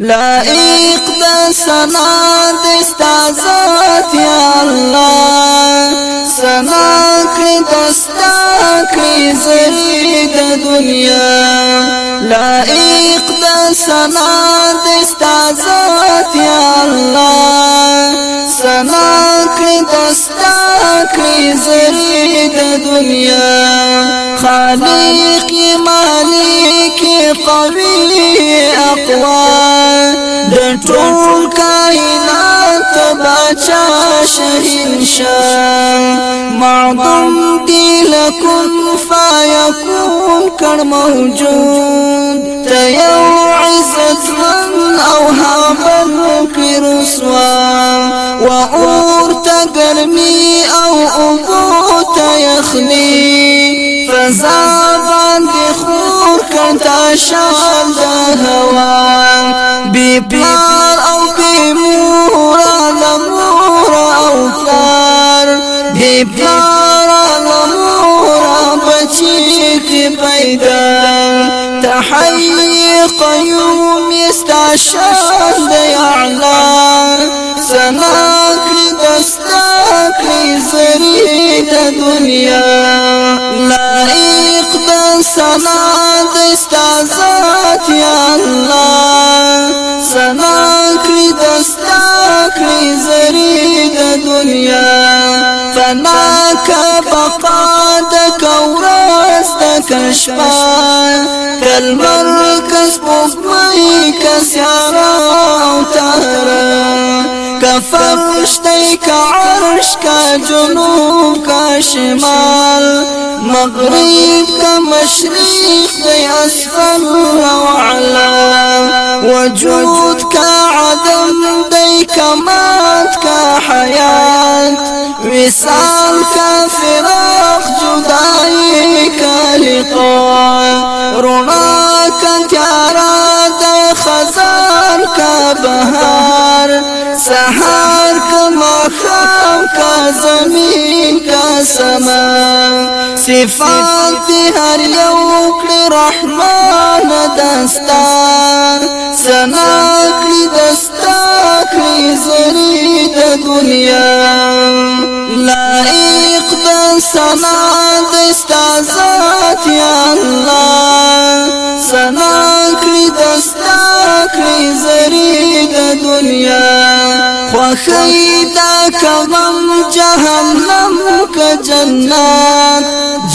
لائق د سنا دستا ذات یا الله. سنا کړی دستا کړی زری د دنیا لائق د سنا دستا ذات یا الله. سنا کړی دستا کړی زری دنیا خالق مالک قوی اقوال شهنشاه معظم دی لکن فیکون کړ موجود ته یو عزت من أو هابل کړ رسوا و اور ته ګرمي أو اوبو ته يخلي فزا باندې خور کړه شان د هوا بی پلار لمور بچی کی پیدا تحیی قیوم استعشان دی اعلا سنا کری دستا کری زری د دنیا لائق د سنا دستا ذات یا الله سنا کری دستا کری زری د دنیا فنا کا بقا د کورس د کشفا کل مرکز پوکمئی کسیارا أو تارا کفرش دی کا عرش کا جنوب کا شمال مغرب کا مشرق دی اسفل و علا وجود کا عدم دی کمات کا حیات وصال کا فراق جدائی کا لقاء رونا کا تیارا د خزان کا بہار کا مخام کا زمین کا سما۔ صفات هر یو کړي رحمان دستا سنا کړي زری د دنیا لائق د سنا دستا ذات یا الله. سنا کړي دستا کړي زری د دنیا خوخی دا کغم جهنم کا جنات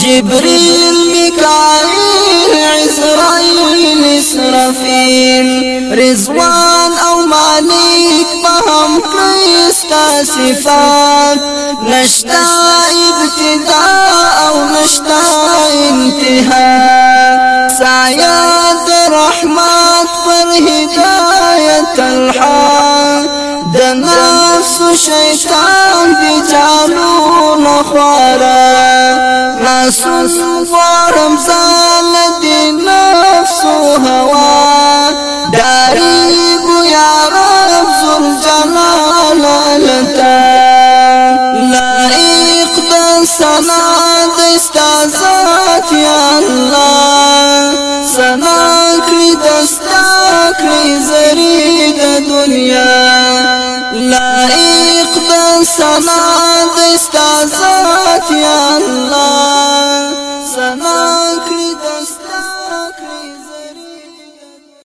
جبريل ميكائيل عزرائيل اسرافيل رضوان أو مالك فهم كريستا صفات نشتا ابتداء أو نشتا انتهاء سعيات رحمات هداية الحال د نفس شیطان دی جالو نخوارا ناسوس وارم زال نفس هوا داری گو یا رب زل جلال لتا لائق د سنا دستا الله. سنا کړی دستا کړی زری د دنیا لایق د سما د استاد